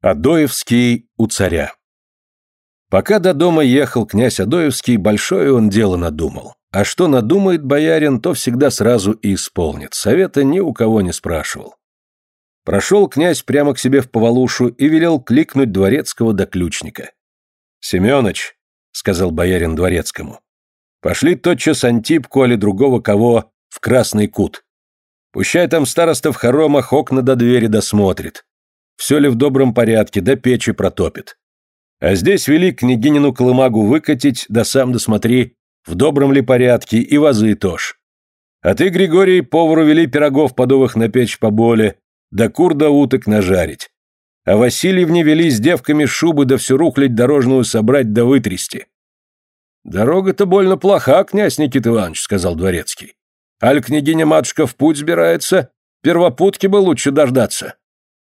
Адоевский у царя. Пока до дома ехал князь Адоевский, большое он дело надумал. А что надумает боярин, то всегда сразу и исполнит. Совета ни у кого не спрашивал. Прошел князь прямо к себе в повалушу и велел кликнуть дворецкого до ключника. «Семёныч», — сказал боярин дворецкому, — «пошли тотчас Антипку или другого кого в Красный Кут. Пущай там староста в хоромах окна до двери досмотрит все ли в добром порядке, до печи протопит. А здесь вели княгинину колымагу выкатить, да сам досмотри, в добром ли порядке, и вазы тоже. А ты, Григорий, повару вели пирогов подовых на печь поболе, да кур да уток нажарить. А Васильевне вели с девками шубы да всю рухлядь дорожную собрать да вытрясти. «Дорога-то больно плоха, князь Никит Иванович», — сказал дворецкий. «Аль княгиня-матушка в путь сбирается, первопутки бы лучше дождаться».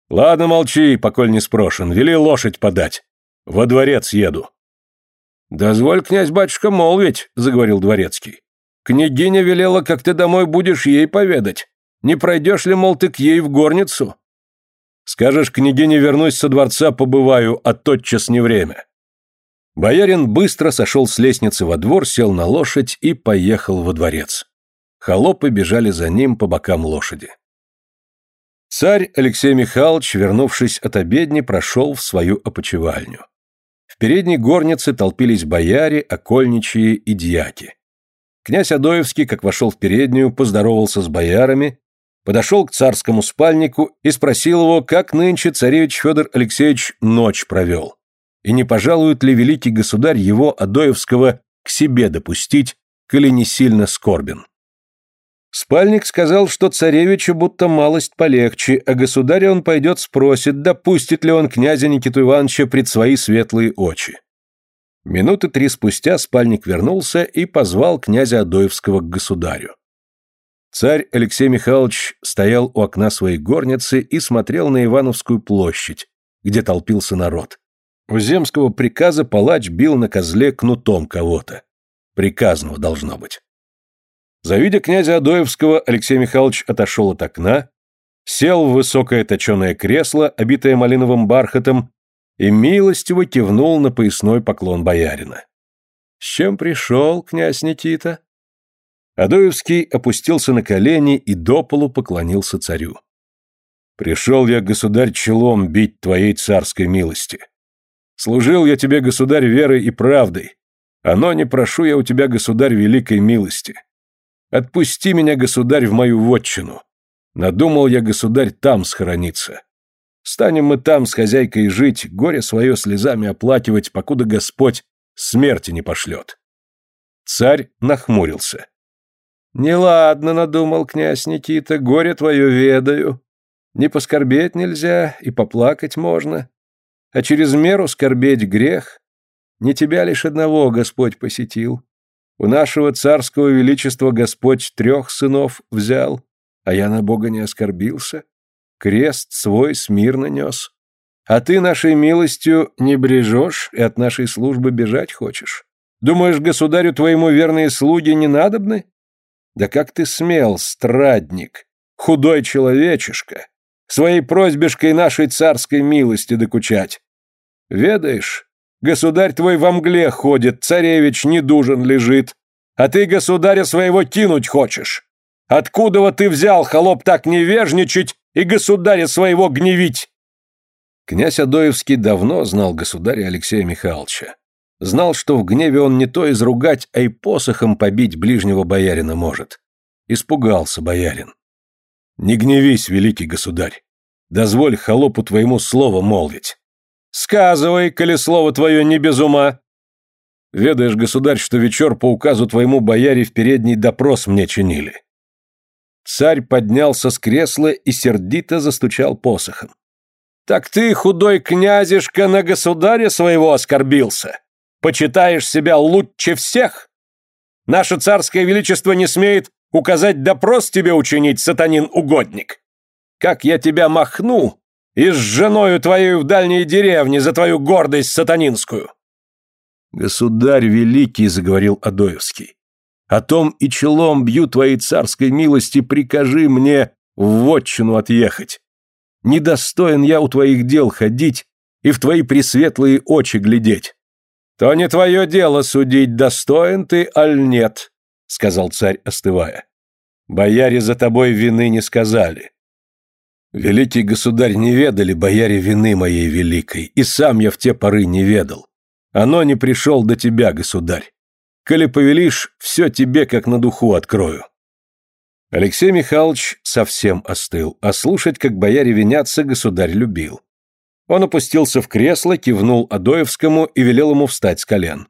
«Ладно, молчи, поколь не спрошен, вели лошадь подать. Во дворец еду». «Дозволь, князь-батюшка, молвить», — заговорил дворецкий. «Княгиня велела, как ты домой будешь ей поведать. Не пройдешь ли, мол, ты к ей в горницу?» «Скажешь, княгине, вернусь со дворца, побываю, а тотчас не время». Боярин быстро сошел с лестницы во двор, сел на лошадь и поехал во дворец. Холопы бежали за ним по бокам лошади. Царь Алексей Михайлович, вернувшись от обедни, прошел в свою опочивальню. В передней горнице толпились бояре, окольничьи и дьяки. Князь Адоевский, как вошел в переднюю, поздоровался с боярами, подошел к царскому спальнику и спросил его, как нынче царевич Федор Алексеевич ночь провел, и не пожалует ли великий государь его, Адоевского, к себе допустить, коли не сильно скорбен. Спальник сказал, что царевичу будто малость полегче, а государя он пойдет спросит, допустит ли он князя Никиту Ивановича пред свои светлые очи. Минуты три спустя спальник вернулся и позвал князя Адоевского к государю. Царь Алексей Михайлович стоял у окна своей горницы и смотрел на Ивановскую площадь, где толпился народ. У земского приказа палач бил на козле кнутом кого-то. Приказного должно быть. Завидя князя Адоевского, Алексей Михайлович отошел от окна, сел в высокое точеное кресло, обитое малиновым бархатом, и милостиво кивнул на поясной поклон боярина. «С чем пришел, князь Никита?» Адоевский опустился на колени и до полу поклонился царю. «Пришел я, государь, челом бить твоей царской милости. Служил я тебе, государь, верой и правдой, а но не прошу я у тебя, государь, великой милости. Отпусти меня, государь, в мою вотчину. Надумал я, государь, там схорониться. Станем мы там с хозяйкой жить, горе свое слезами оплакивать, покуда Господь смерти не пошлет. Царь нахмурился. «Неладно, — надумал князь Никита, — горе твое ведаю. Не поскорбеть нельзя, и поплакать можно. А через меру скорбеть грех. Не тебя лишь одного Господь посетил. У нашего царского величества Господь трех сынов взял, а я на Бога не оскорбился. Крест свой смирно нес. А ты нашей милостью не брежешь и от нашей службы бежать хочешь? Думаешь, государю твоему верные слуги не надобны? Да как ты смел, страдник, худой человечишка, своей просьбешкой нашей царской милости докучать? Ведаешь, Государь твой во мгле ходит, царевич недужен лежит. А ты государя своего кинуть хочешь. Откуда вот ты взял, холоп, так невежничать и государя своего гневить?» Князь Адоевский давно знал государя Алексея Михайловича. Знал, что в гневе он не то изругать, а и посохом побить ближнего боярина может. Испугался боярин. «Не гневись, великий государь. Дозволь холопу твоему слово молвить. Сказывай, коли слово твое не без ума. Ведаешь, государь, что вечер по указу твоему бояре в передний допрос мне чинили. Царь поднялся с кресла и сердито застучал посохом. Так ты, худой князешка, на государя своего оскорбился? Почитаешь себя лучше всех? Наше царское величество не смеет указать допрос тебе учинить, сатанин-угодник. Как я тебя махну, и с женою твоей в дальней деревне за твою гордость сатанинскую. Государь великий, заговорил Адоевский, о том и челом бью твоей царской милости, прикажи мне в вотчину отъехать. Недостоин я у твоих дел ходить, и в твои пресветлые очи глядеть. То не твое дело судить, достоин ты, аль нет, сказал царь, остывая. Бояре за тобой вины не сказали. Великий государь, не ведали бояре вины моей великой, и сам я в те поры не ведал. Оно не пришел до тебя, государь. Коли повелишь, все тебе как на духу открою. Алексей Михайлович совсем остыл, а слушать, как бояре винятся, государь любил. Он опустился в кресло, кивнул Адоевскому и велел ему встать с колен.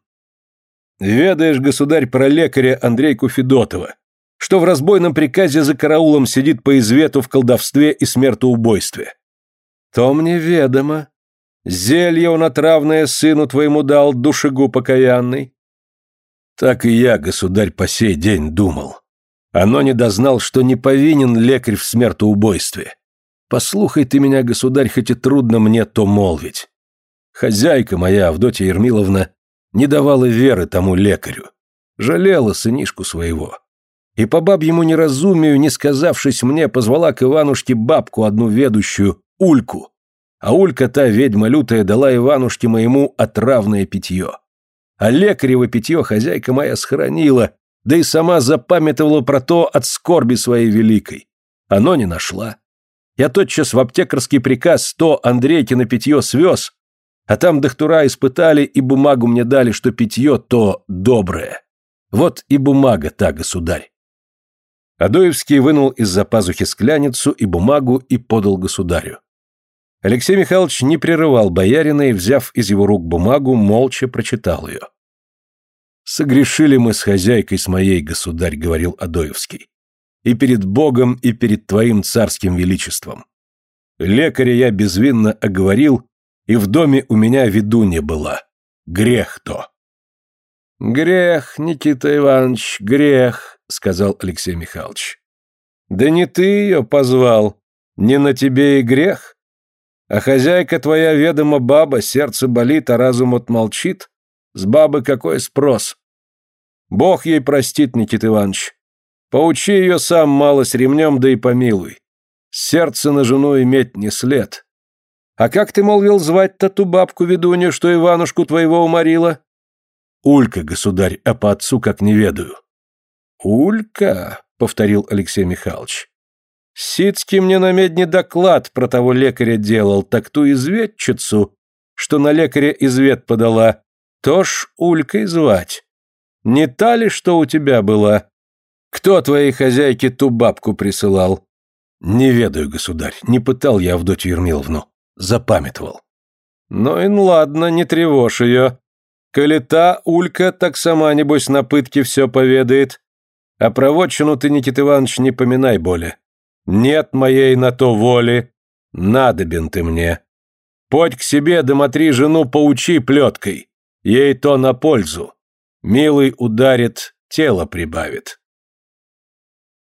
«Ведаешь, государь, про лекаря Андрейку Федотова, что в разбойном приказе за караулом сидит по извету в колдовстве и смертоубойстве?» «То мне ведомо. Зелье он отравное сыну твоему дал, душегуб окаянный». «Так и я, государь, по сей день думал. Оно не дознал, что не повинен лекарь в смертоубойстве. Послухай ты меня, государь, хоть и трудно мне то молвить. Хозяйка моя, Авдотья Ермиловна, не давала веры тому лекарю. Жалела сынишку своего. И по бабьему неразумию, не сказавшись мне, позвала к Иванушке бабку одну ведущую, Ульку. А Улька та ведьма лютая дала Иванушке моему отравное питье. А лекарево питье хозяйка моя схоронила, да и сама запамятовала про то от скорби своей великой. Оно не нашла. Я тотчас в аптекарский приказ сто Андрейкино питье свез, а там доктора испытали и бумагу мне дали, что питье то доброе. Вот и бумага та, государь. Адоевский вынул из-за пазухи скляницу и бумагу и подал государю. Алексей Михайлович не прерывал боярина и, взяв из его рук бумагу, молча прочитал ее. «Согрешили мы с хозяйкой с моей, государь», — говорил Адоевский и перед Богом, и перед твоим царским величеством. Лекаря я безвинно оговорил, и в доме у меня ведунья была. Грех то. Грех, Никита Иванович, грех, сказал Алексей Михайлович. Да не ты ее позвал, не на тебе и грех. А хозяйка твоя ведома баба, сердце болит, а разум отмолчит. С бабы какой спрос? Бог ей простит, Никита Иванович. Поучи ее сам мало с ремнем, да и помилуй. Сердце на жену иметь не след. А как ты, молвил, звать-то ту бабку-ведунью, что Иванушку твоего уморила? Улька, государь, а по отцу как не ведаю. Улька, повторил Алексей Михайлович. Сицкий мне на медне доклад про того лекаря делал, так ту изведчицу, что на лекаря извед подала, то ж Улькой звать. Не та ли, что у тебя была? Кто твоей хозяйке ту бабку присылал? Не ведаю, государь, не пытал я Авдотью Ермиловну. Запамятовал. Ну и ладно, не тревожь ее. Коли та Улька, так сама, небось, на пытке все поведает. А проводчину ты, Никита Иванович, не поминай более. Нет моей на то воли. Надобен ты мне. Подь к себе, домотри жену, поучи плеткой. Ей то на пользу. Милый ударит, тело прибавит.